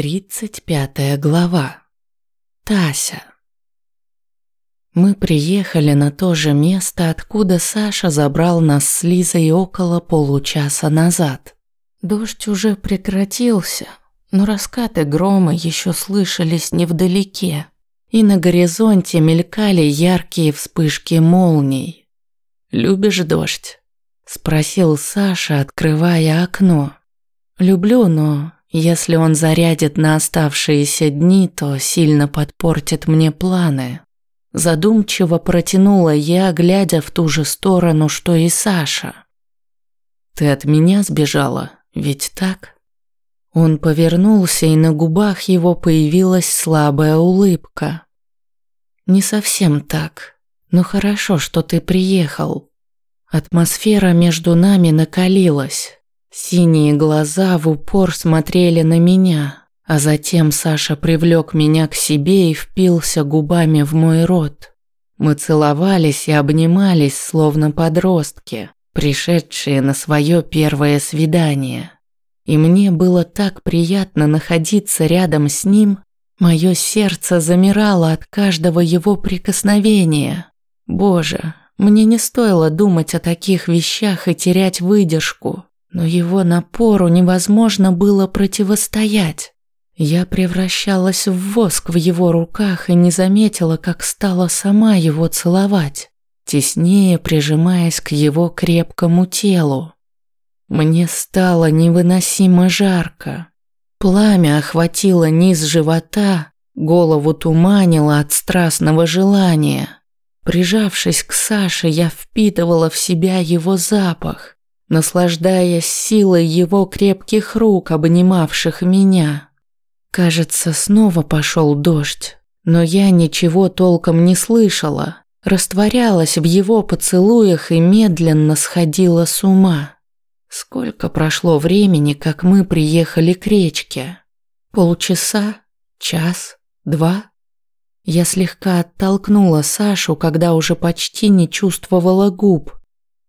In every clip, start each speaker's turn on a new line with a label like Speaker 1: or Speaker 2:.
Speaker 1: Тридцать пятая глава. Тася. Мы приехали на то же место, откуда Саша забрал нас с Лизой около получаса назад. Дождь уже прекратился, но раскаты грома еще слышались невдалеке, и на горизонте мелькали яркие вспышки молний. «Любишь дождь?» – спросил Саша, открывая окно. «Люблю, но если он зарядит на оставшиеся дни, то сильно подпортит мне планы. Задумчиво протянула я, глядя в ту же сторону, что и Саша. Ты от меня сбежала, ведь так? Он повернулся, и на губах его появилась слабая улыбка. Не совсем так, но хорошо, что ты приехал. Атмосфера между нами накалилась. Синие глаза в упор смотрели на меня, а затем Саша привлек меня к себе и впился губами в мой рот. Мы целовались и обнимались, словно подростки, пришедшие на свое первое свидание. И мне было так приятно находиться рядом с ним, мое сердце замирало от каждого его прикосновения. Боже, мне не стоило думать о таких вещах и терять выдержку но его напору невозможно было противостоять. Я превращалась в воск в его руках и не заметила, как стала сама его целовать, теснее прижимаясь к его крепкому телу. Мне стало невыносимо жарко. Пламя охватило низ живота, голову туманило от страстного желания. Прижавшись к Саше, я впитывала в себя его запах, наслаждаясь силой его крепких рук, обнимавших меня. Кажется, снова пошел дождь, но я ничего толком не слышала, растворялась в его поцелуях и медленно сходила с ума. Сколько прошло времени, как мы приехали к речке? Полчаса? Час? Два? Я слегка оттолкнула Сашу, когда уже почти не чувствовала губ.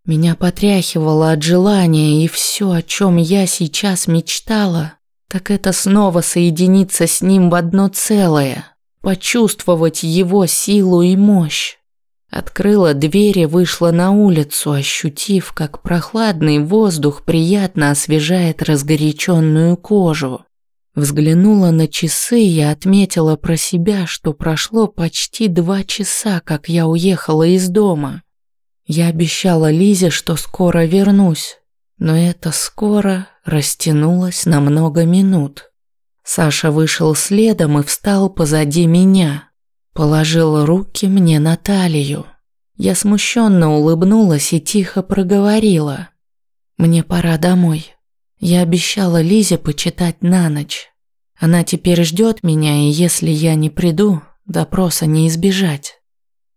Speaker 1: Меня потряхивало от желания, и все, о чем я сейчас мечтала, так это снова соединиться с ним в одно целое, почувствовать его силу и мощь. Открыла дверь и вышла на улицу, ощутив, как прохладный воздух приятно освежает разгоряченную кожу. Взглянула на часы и отметила про себя, что прошло почти два часа, как я уехала из дома. Я обещала Лизе, что скоро вернусь, но это скоро растянулось на много минут. Саша вышел следом и встал позади меня. Положил руки мне на талию. Я смущенно улыбнулась и тихо проговорила. «Мне пора домой. Я обещала Лизе почитать на ночь. Она теперь ждет меня, и если я не приду, допроса не избежать».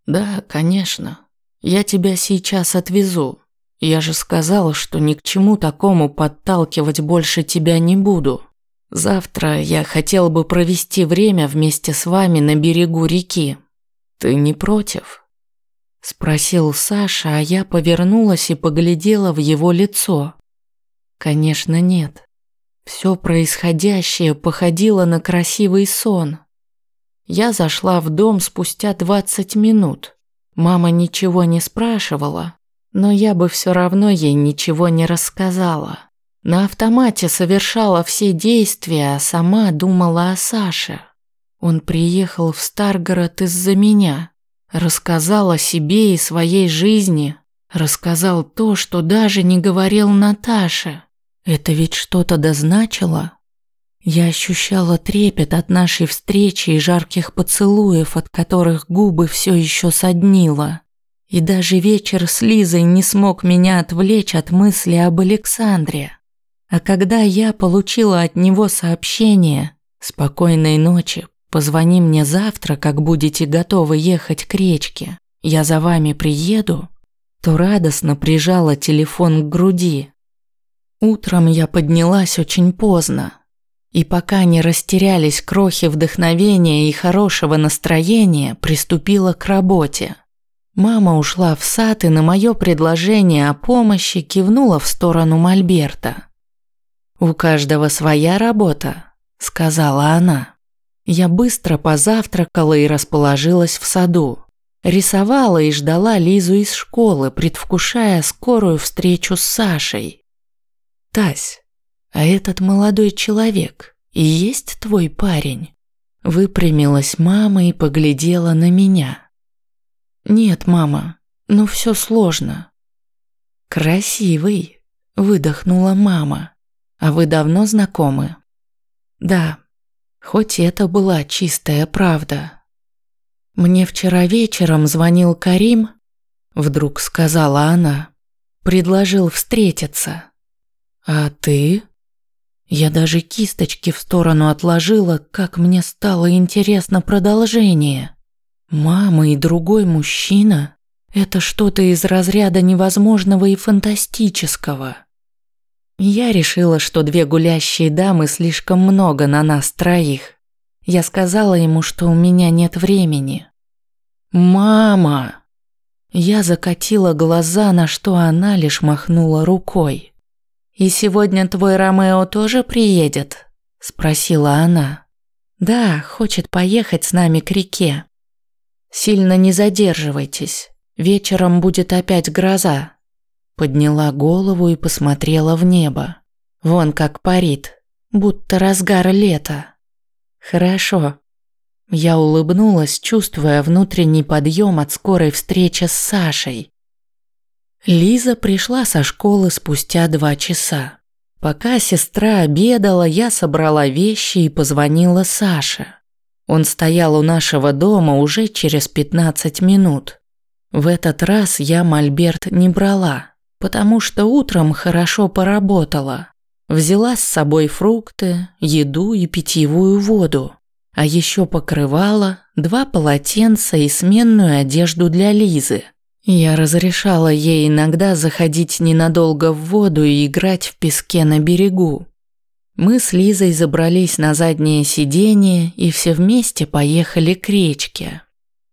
Speaker 1: «Да, конечно», я тебя сейчас отвезу. Я же сказала, что ни к чему такому подталкивать больше тебя не буду. Завтра я хотел бы провести время вместе с вами на берегу реки. Ты не против? Спросил Саша, а я повернулась и поглядела в его лицо. Конечно, нет. Все происходящее походило на красивый сон. Я зашла в дом спустя двадцать минут. Мама ничего не спрашивала, но я бы все равно ей ничего не рассказала. На автомате совершала все действия, а сама думала о Саше. Он приехал в Старгород из-за меня, рассказал о себе и своей жизни, рассказал то, что даже не говорил Наташе. Это ведь что-то дозначило? Я ощущала трепет от нашей встречи и жарких поцелуев, от которых губы все еще соднило. И даже вечер с Лизой не смог меня отвлечь от мысли об Александре. А когда я получила от него сообщение «Спокойной ночи, позвони мне завтра, как будете готовы ехать к речке, я за вами приеду», то радостно прижала телефон к груди. Утром я поднялась очень поздно, и пока не растерялись крохи вдохновения и хорошего настроения, приступила к работе. Мама ушла в сад и на мое предложение о помощи кивнула в сторону Мольберта. «У каждого своя работа. – сказала она. Я быстро позавтракала и расположилась в саду. Рисовала и ждала Лизу из школы, предвкушая скорую встречу с Сашей. «Тась, а этот молодой человек и есть твой парень?» Выпрямилась мама и поглядела на меня. «Нет, мама, ну все сложно». «Красивый», – выдохнула мама. «А вы давно знакомы?» «Да, хоть это была чистая правда». «Мне вчера вечером звонил Карим», – вдруг сказала она. «Предложил встретиться». «А ты?» Я даже кисточки в сторону отложила, как мне стало интересно продолжение. Мама и другой мужчина – это что-то из разряда невозможного и фантастического. Я решила, что две гулящие дамы слишком много на нас троих. Я сказала ему, что у меня нет времени. «Мама!» Я закатила глаза, на что она лишь махнула рукой. «И сегодня твой Ромео тоже приедет?» – спросила она. «Да, хочет поехать с нами к реке. Сильно не задерживайтесь, вечером будет опять гроза». Подняла голову и посмотрела в небо. Вон как парит, будто разгар лета. «Хорошо». Я улыбнулась, чувствуя внутренний подъем от скорой встречи с Сашей. Лиза пришла со школы спустя два часа. Пока сестра обедала, я собрала вещи и позвонила Саше. Он стоял у нашего дома уже через 15 минут. В этот раз я мольберт не брала, потому что утром хорошо поработала. Взяла с собой фрукты, еду и питьевую воду, а еще покрывала, два полотенца и сменную одежду для Лизы – я разрешала ей иногда заходить ненадолго в воду и играть в песке на берегу. Мы с Лизой забрались на заднее сиденье и все вместе поехали к речке.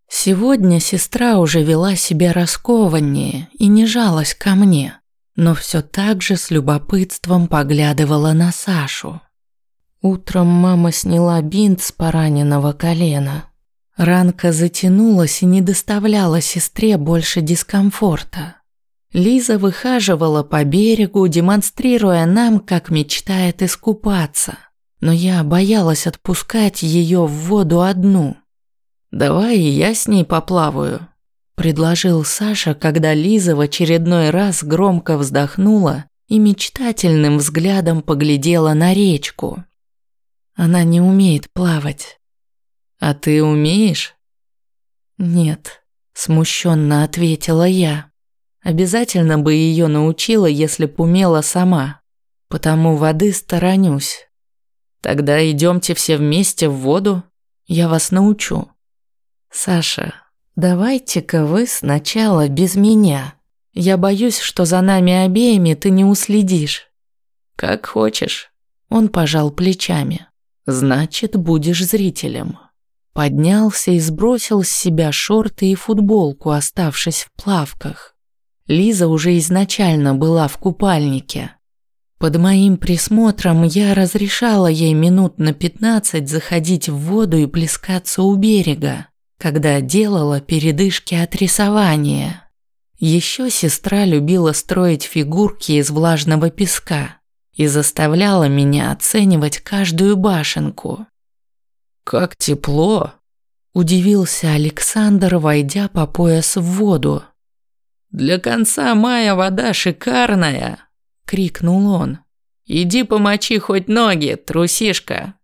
Speaker 1: Сегодня сестра уже вела себя раскованнее и не жалась ко мне, но все так же с любопытством поглядывала на Сашу. Утром мама сняла бинт с пораненного колена – Ранка затянулась и не доставляла сестре больше дискомфорта. Лиза выхаживала по берегу, демонстрируя нам, как мечтает искупаться. Но я боялась отпускать ее в воду одну. «Давай и я с ней поплаваю», – предложил Саша, когда Лиза в очередной раз громко вздохнула и мечтательным взглядом поглядела на речку. Она не умеет плавать. «А ты умеешь?» «Нет», – смущенно ответила я. «Обязательно бы ее научила, если б умела сама. Потому воды сторонюсь. Тогда идемте все вместе в воду, я вас научу». «Саша, давайте-ка вы сначала без меня. Я боюсь, что за нами обеими ты не уследишь». «Как хочешь». Он пожал плечами. «Значит, будешь зрителем». Поднялся и сбросил с себя шорты и футболку, оставшись в плавках. Лиза уже изначально была в купальнике. Под моим присмотром я разрешала ей минут на пятнадцать заходить в воду и плескаться у берега, когда делала передышки от рисования. Еще сестра любила строить фигурки из влажного песка и заставляла меня оценивать каждую башенку. «Как тепло!» – удивился Александр, войдя по пояс в воду. «Для конца мая вода шикарная!» – крикнул он. «Иди помочи хоть ноги, трусишка!»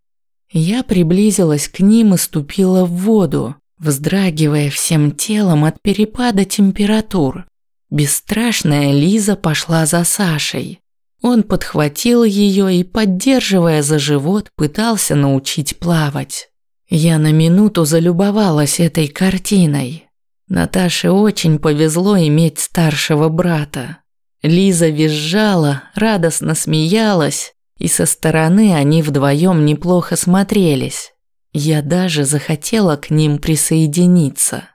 Speaker 1: Я приблизилась к ним и ступила в воду, вздрагивая всем телом от перепада температур. Бесстрашная Лиза пошла за Сашей. Он подхватил ее и, поддерживая за живот, пытался научить плавать. Я на минуту залюбовалась этой картиной. Наташе очень повезло иметь старшего брата. Лиза визжала, радостно смеялась, и со стороны они вдвоем неплохо смотрелись. Я даже захотела к ним присоединиться.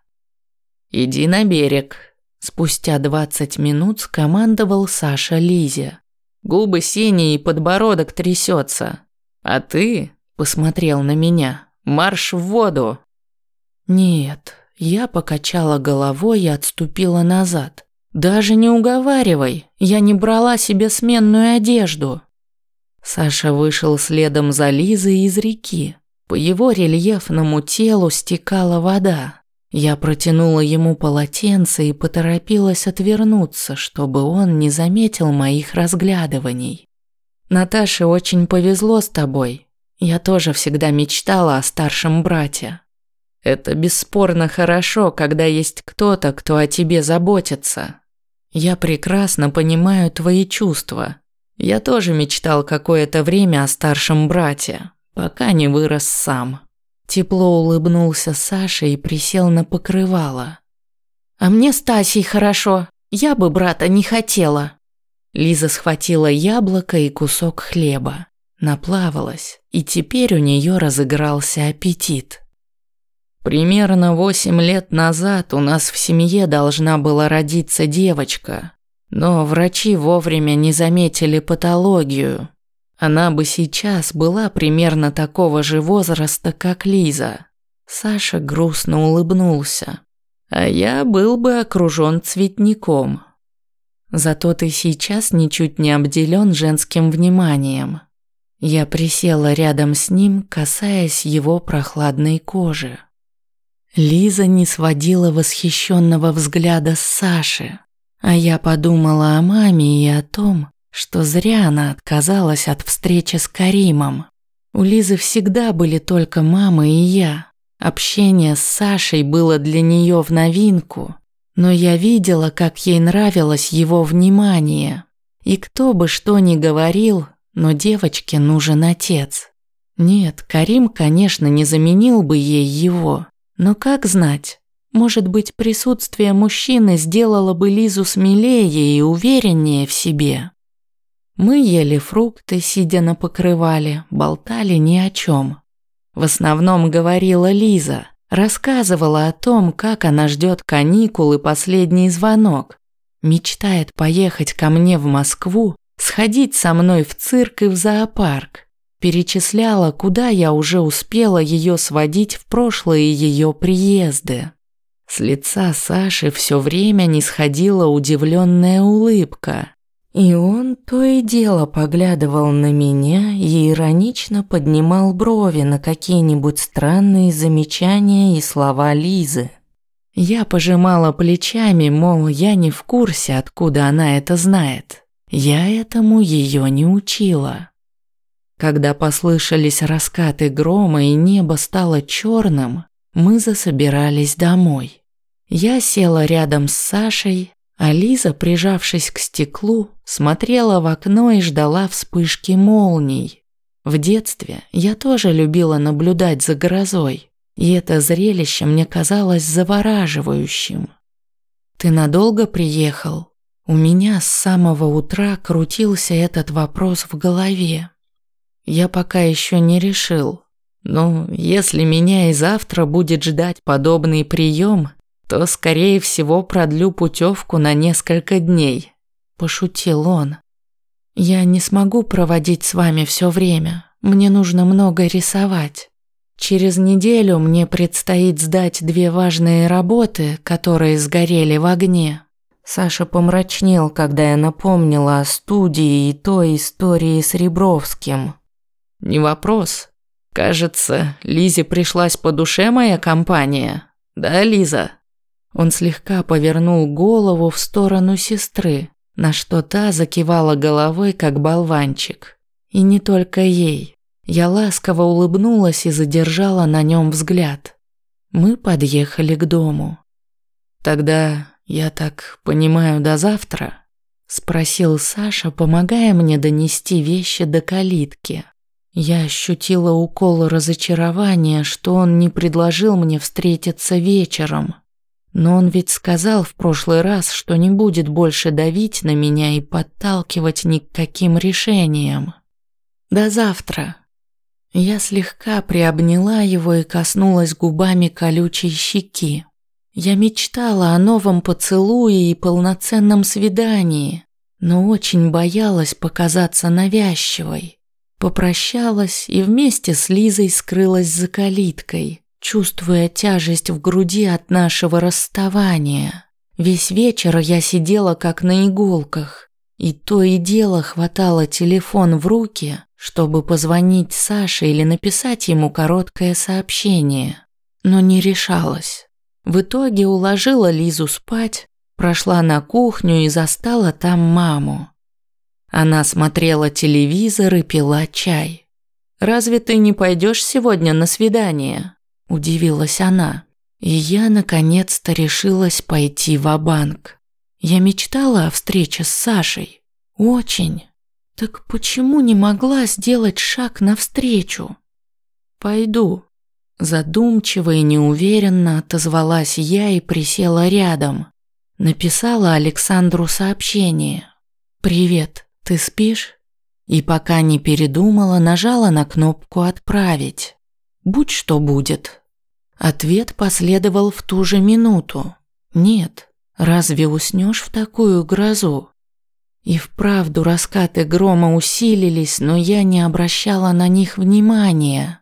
Speaker 1: «Иди на берег», – спустя двадцать минут скомандовал Саша Лизе. Губы синие и подбородок трясется. А ты посмотрел на меня. «Марш в воду!» «Нет», я покачала головой и отступила назад. «Даже не уговаривай, я не брала себе сменную одежду». Саша вышел следом за Лизой из реки. По его рельефному телу стекала вода. Я протянула ему полотенце и поторопилась отвернуться, чтобы он не заметил моих разглядываний. «Наташе очень повезло с тобой. Я тоже всегда мечтала о старшем брате. Это бесспорно хорошо, когда есть кто-то, кто о тебе заботится. Я прекрасно понимаю твои чувства. Я тоже мечтал какое-то время о старшем брате, пока не вырос сам. Тепло улыбнулся Саша и присел на покрывало. А мне с Тасей хорошо. Я бы брата не хотела. Лиза схватила яблоко и кусок хлеба, наплавалась, и теперь у нее разыгрался аппетит. Примерно восемь лет назад у нас в семье должна была родиться девочка, но врачи вовремя не заметили патологию. Она бы сейчас была примерно такого же возраста, как Лиза. Саша грустно улыбнулся. А я был бы окружён цветником. Зато ты сейчас ничуть не обделен женским вниманием. Я присела рядом с ним, касаясь его прохладной кожи. Лиза не сводила восхищенного взгляда с Саши, а я подумала о маме и о том, что зря она отказалась от встречи с Каримом. У Лизы всегда были только мама и я. Общение с Сашей было для нее в новинку, но я видела, как ей нравилось его внимание. И кто бы что ни говорил, но девочке нужен отец. Нет, Карим, конечно, не заменил бы ей его, но как знать? Может быть, присутствие мужчины сделало бы Лизу смелее и увереннее в себе. Мы ели фрукты, сидя на покрывале, болтали ни о чем. В основном говорила Лиза, рассказывала о том, как она ждет каникул и последний звонок. Мечтает поехать ко мне в Москву, сходить со мной в цирк и в зоопарк перечисляла, куда я уже успела ее сводить в прошлые ее приезды. С лица Саши все время не сходила удивленная улыбка. И он то и дело поглядывал на меня и иронично поднимал брови на какие-нибудь странные замечания и слова Лизы. Я пожимала плечами, мол, я не в курсе, откуда она это знает. Я этому ее не учила. Когда послышались раскаты грома и небо стало черным, мы засобирались домой. Я села рядом с Сашей, а Лиза, прижавшись к стеклу, смотрела в окно и ждала вспышки молний. В детстве я тоже любила наблюдать за грозой, и это зрелище мне казалось завораживающим. «Ты надолго приехал?» У меня с самого утра крутился этот вопрос в голове. Я пока еще не решил. Но если меня и завтра будет ждать подобный прием, то, скорее всего, продлю путевку на несколько дней. Пошутил он. Я не смогу проводить с вами все время. Мне нужно много рисовать. Через неделю мне предстоит сдать две важные работы, которые сгорели в огне. Саша помрачнел, когда я напомнила о студии и той истории с Ребровским. Не вопрос. Кажется, Лизе пришлась по душе моя компания. Да, Лиза? Он слегка повернул голову в сторону сестры, на что та закивала головой, как болванчик. И не только ей. Я ласково улыбнулась и задержала на нем взгляд. Мы подъехали к дому. Тогда, я так понимаю, до завтра? Спросил Саша, помогая мне донести вещи до калитки. Я ощутила укол разочарования, что он не предложил мне встретиться вечером. Но он ведь сказал в прошлый раз, что не будет больше давить на меня и подталкивать ни к каким решениям. До завтра. Я слегка приобняла его и коснулась губами колючей щеки. Я мечтала о новом поцелуе и полноценном свидании, но очень боялась показаться навязчивой. Попрощалась и вместе с Лизой скрылась за калиткой, чувствуя тяжесть в груди от нашего расставания. Весь вечер я сидела как на иголках, и то и дело хватала телефон в руки, чтобы позвонить Саше или написать ему короткое сообщение, но не решалась. В итоге уложила Лизу спать, прошла на кухню и застала там маму. Она смотрела телевизор и пила чай. «Разве ты не пойдешь сегодня на свидание?» – удивилась она. И я наконец-то решилась пойти в банк Я мечтала о встрече с Сашей. Очень. Так почему не могла сделать шаг навстречу? Пойду. Задумчиво и неуверенно отозвалась я и присела рядом. Написала Александру сообщение. «Привет, ты спишь?» И пока не передумала, нажала на кнопку «Отправить». «Будь что будет». Ответ последовал в ту же минуту. Нет, разве уснешь в такую грозу? И вправду раскаты грома усилились, но я не обращала на них внимания.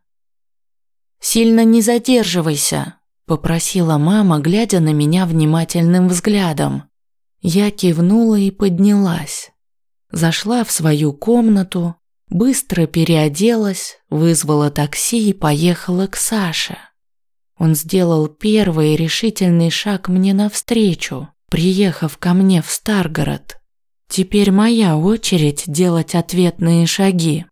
Speaker 1: «Сильно не задерживайся», – попросила мама, глядя на меня внимательным взглядом. Я кивнула и поднялась. Зашла в свою комнату, быстро переоделась, вызвала такси и поехала к Саше. Он сделал первый решительный шаг мне навстречу, приехав ко мне в Старгород. Теперь моя очередь делать ответные шаги.